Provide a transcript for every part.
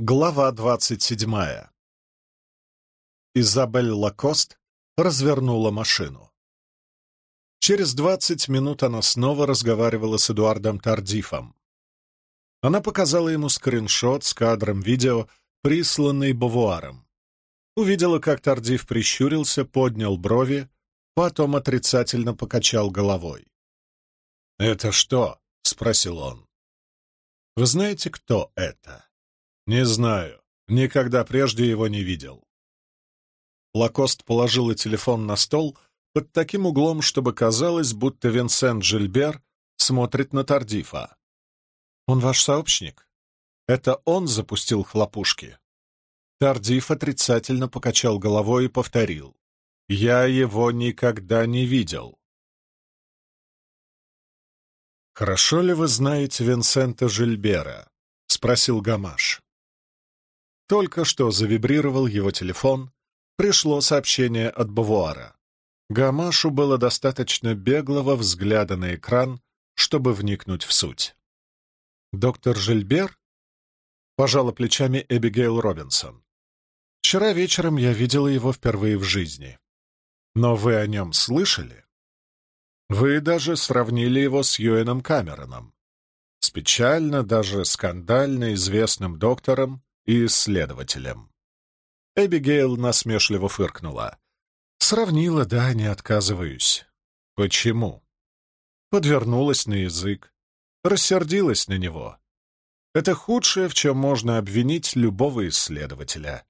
Глава двадцать седьмая. Изабель Лакост развернула машину. Через двадцать минут она снова разговаривала с Эдуардом Тардифом. Она показала ему скриншот с кадром видео, присланный Бавуаром. Увидела, как Тардиф прищурился, поднял брови, потом отрицательно покачал головой. «Это что?» — спросил он. «Вы знаете, кто это?» «Не знаю. Никогда прежде его не видел». Лакост положила телефон на стол под таким углом, чтобы казалось, будто Винсент Жильбер смотрит на Тардифа. «Он ваш сообщник? Это он запустил хлопушки?» Тардиф отрицательно покачал головой и повторил. «Я его никогда не видел». «Хорошо ли вы знаете Винсента Жильбера?» — спросил Гамаш. Только что завибрировал его телефон, пришло сообщение от Бавуара. Гамашу было достаточно беглого взгляда на экран, чтобы вникнуть в суть. «Доктор Жильбер?» — пожала плечами Эбигейл Робинсон. «Вчера вечером я видела его впервые в жизни. Но вы о нем слышали?» Вы даже сравнили его с Юэном Камероном, с печально, даже скандально известным доктором и исследователем. Эбигейл насмешливо фыркнула. Сравнила, да, не отказываюсь. Почему? Подвернулась на язык, рассердилась на него. Это худшее, в чем можно обвинить любого исследователя.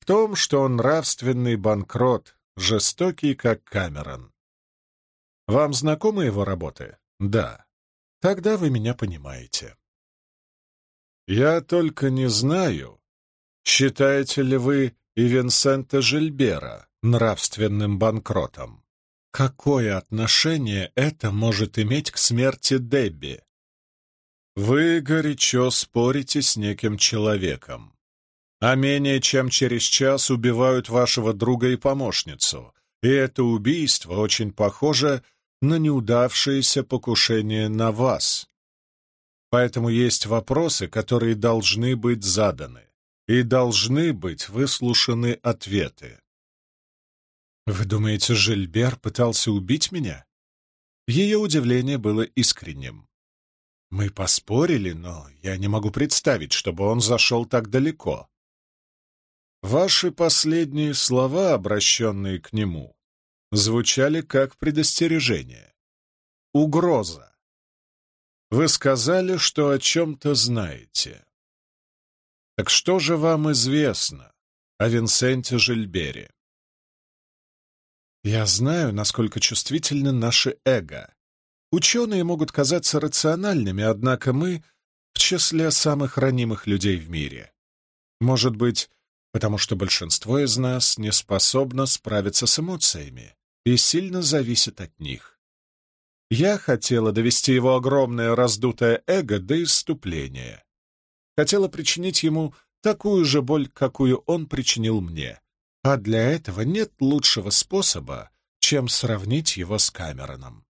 В том, что он нравственный банкрот, жестокий, как Камерон. Вам знакомы его работы? Да. Тогда вы меня понимаете. Я только не знаю, считаете ли вы и Винсента Жильбера нравственным банкротом. Какое отношение это может иметь к смерти Дебби? Вы горячо спорите с неким человеком, а менее чем через час убивают вашего друга и помощницу, и это убийство очень похоже на неудавшееся покушение на вас. Поэтому есть вопросы, которые должны быть заданы, и должны быть выслушаны ответы. «Вы думаете, Жильбер пытался убить меня?» Ее удивление было искренним. «Мы поспорили, но я не могу представить, чтобы он зашел так далеко. Ваши последние слова, обращенные к нему, звучали как предостережение. Угроза. Вы сказали, что о чем-то знаете. Так что же вам известно о Винсенте Жильбере? Я знаю, насколько чувствительны наши эго. Ученые могут казаться рациональными, однако мы в числе самых ранимых людей в мире. Может быть, потому что большинство из нас не способно справиться с эмоциями и сильно зависит от них. Я хотела довести его огромное раздутое эго до исступления. Хотела причинить ему такую же боль, какую он причинил мне. А для этого нет лучшего способа, чем сравнить его с Камероном.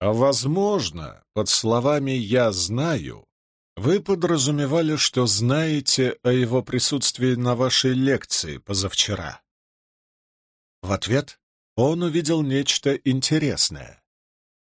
А возможно, под словами «я знаю» вы подразумевали, что знаете о его присутствии на вашей лекции позавчера. В ответ он увидел нечто интересное.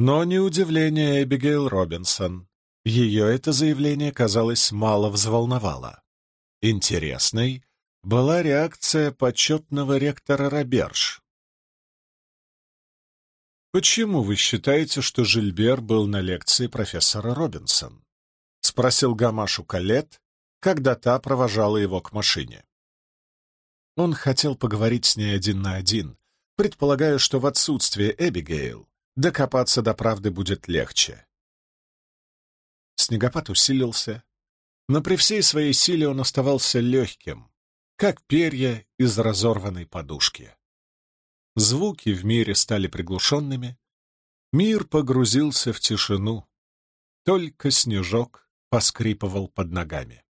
Но не удивление Эбигейл Робинсон. Ее это заявление, казалось, мало взволновало. Интересной была реакция почетного ректора Роберж. «Почему вы считаете, что Жильбер был на лекции профессора Робинсон?» — спросил Гамашу Калет, когда та провожала его к машине. Он хотел поговорить с ней один на один, предполагая, что в отсутствие Эбигейл докопаться до правды будет легче. Снегопад усилился, но при всей своей силе он оставался легким, как перья из разорванной подушки. Звуки в мире стали приглушенными, мир погрузился в тишину, только снежок поскрипывал под ногами.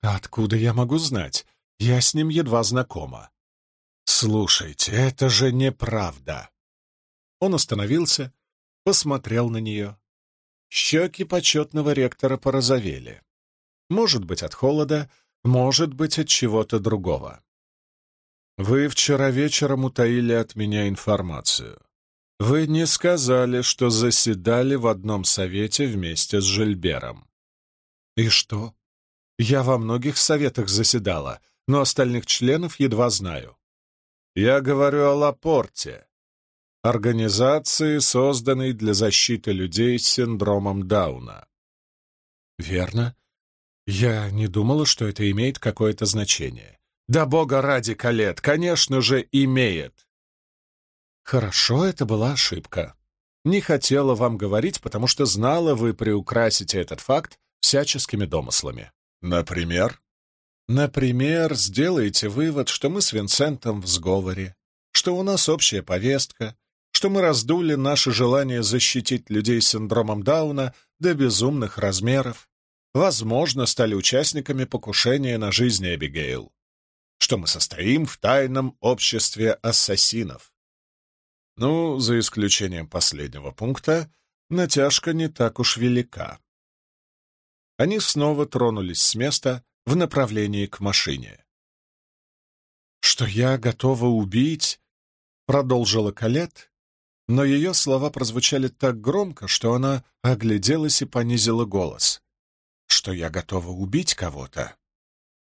«Откуда я могу знать? Я с ним едва знакома. Слушайте, это же неправда. Он остановился, посмотрел на нее. Щеки почетного ректора порозовели. Может быть, от холода, может быть, от чего-то другого. Вы вчера вечером утаили от меня информацию. Вы не сказали, что заседали в одном совете вместе с Жильбером. И что? Я во многих советах заседала, но остальных членов едва знаю. Я говорю о Лапорте, организации, созданной для защиты людей с синдромом Дауна. Верно. Я не думала, что это имеет какое-то значение. Да бога ради, Калет, конечно же, имеет. Хорошо, это была ошибка. Не хотела вам говорить, потому что знала, вы приукрасите этот факт всяческими домыслами. Например? Например, сделаете вывод, что мы с Винсентом в сговоре, что у нас общая повестка, что мы раздули наше желание защитить людей с синдромом Дауна до безумных размеров, возможно, стали участниками покушения на жизнь Эбигейл, что мы состоим в тайном обществе ассасинов. Ну, за исключением последнего пункта, натяжка не так уж велика. Они снова тронулись с места в направлении к машине. «Что я готова убить?» — продолжила Калет, но ее слова прозвучали так громко, что она огляделась и понизила голос. «Что я готова убить кого-то?»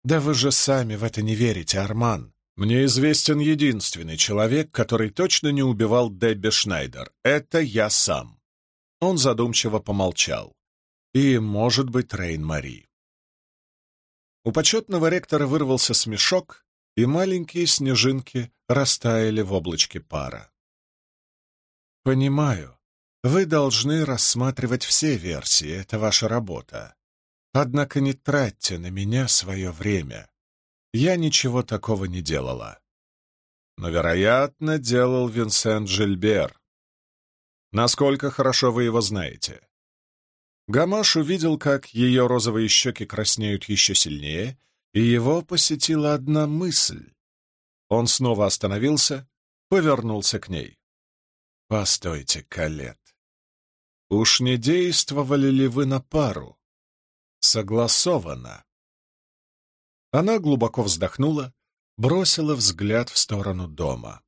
«Да вы же сами в это не верите, Арман. Мне известен единственный человек, который точно не убивал Дебби Шнайдер. Это я сам». Он задумчиво помолчал. «И, может быть, Рейн-Мари». У почетного ректора вырвался смешок, и маленькие снежинки растаяли в облачке пара. Понимаю. Вы должны рассматривать все версии, это ваша работа. Однако не тратьте на меня свое время. Я ничего такого не делала. Но, вероятно, делал Винсент Жильбер. Насколько хорошо вы его знаете? Гамаш увидел, как ее розовые щеки краснеют еще сильнее, и его посетила одна мысль. Он снова остановился, повернулся к ней. Постойте, Калет. Уж не действовали ли вы на пару? Согласовано. Она глубоко вздохнула, бросила взгляд в сторону дома.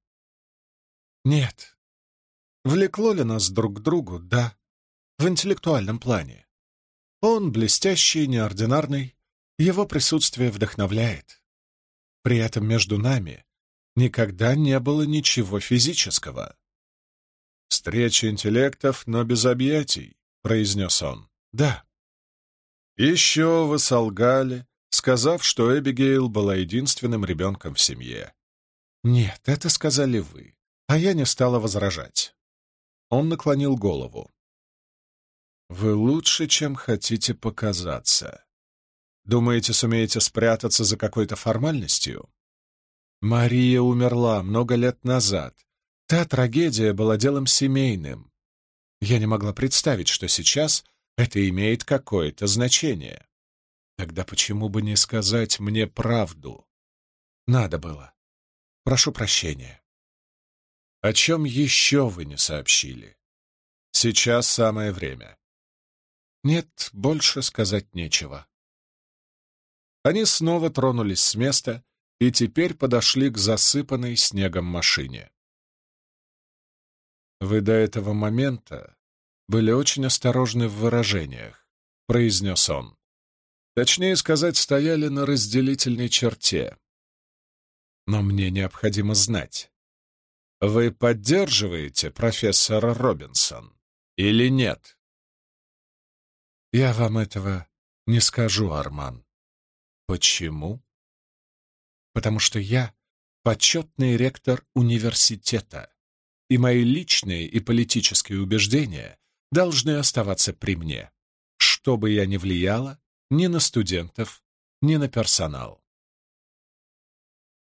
Нет. Влекло ли нас друг к другу? Да. В интеллектуальном плане. Он блестящий, неординарный, его присутствие вдохновляет. При этом между нами никогда не было ничего физического. «Встреча интеллектов, но без объятий», — произнес он. «Да». «Еще вы солгали, сказав, что Эбигейл была единственным ребенком в семье». «Нет, это сказали вы, а я не стала возражать». Он наклонил голову. «Вы лучше, чем хотите показаться. Думаете, сумеете спрятаться за какой-то формальностью?» Мария умерла много лет назад, Та трагедия была делом семейным. Я не могла представить, что сейчас это имеет какое-то значение. Тогда почему бы не сказать мне правду? Надо было. Прошу прощения. О чем еще вы не сообщили? Сейчас самое время. Нет, больше сказать нечего. Они снова тронулись с места и теперь подошли к засыпанной снегом машине. «Вы до этого момента были очень осторожны в выражениях», — произнес он. «Точнее сказать, стояли на разделительной черте. Но мне необходимо знать, вы поддерживаете профессора Робинсон или нет?» «Я вам этого не скажу, Арман». «Почему?» «Потому что я почетный ректор университета и мои личные и политические убеждения должны оставаться при мне, что бы я ни влияла ни на студентов, ни на персонал.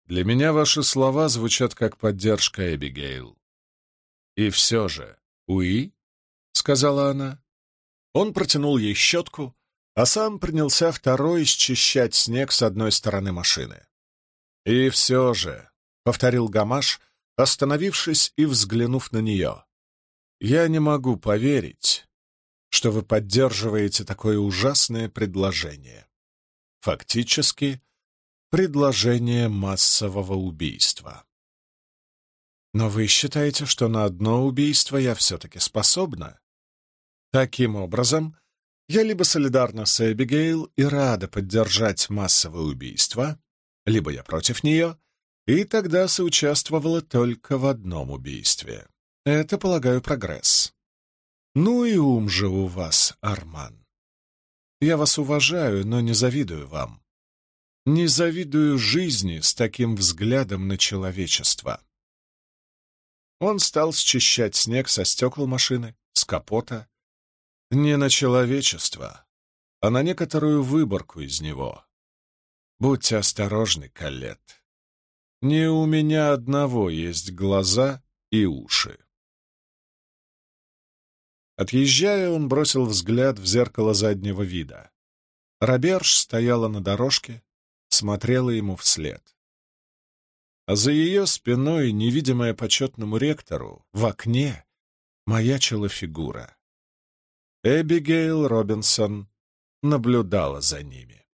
Для меня ваши слова звучат как поддержка Эбигейл. И все же, уи, — сказала она. Он протянул ей щетку, а сам принялся второй счищать снег с одной стороны машины. «И все же», — повторил Гамаш, остановившись и взглянув на нее. «Я не могу поверить, что вы поддерживаете такое ужасное предложение». фактически, предложение массового убийства. Но вы считаете, что на одно убийство я все-таки способна? Таким образом, я либо солидарна с Эбигейл и рада поддержать массовое убийство, либо я против нее, и тогда соучаствовала только в одном убийстве. Это, полагаю, прогресс. Ну и ум же у вас, Арман. Я вас уважаю, но не завидую вам. Не завидую жизни с таким взглядом на человечество. Он стал счищать снег со стекол машины, с капота. Не на человечество, а на некоторую выборку из него. Будьте осторожны, Калет. Не у меня одного есть глаза и уши. Отъезжая, он бросил взгляд в зеркало заднего вида. Роберж стояла на дорожке, смотрела ему вслед. А за ее спиной, невидимая почетному ректору, в окне маячила фигура. Эбигейл Робинсон наблюдала за ними.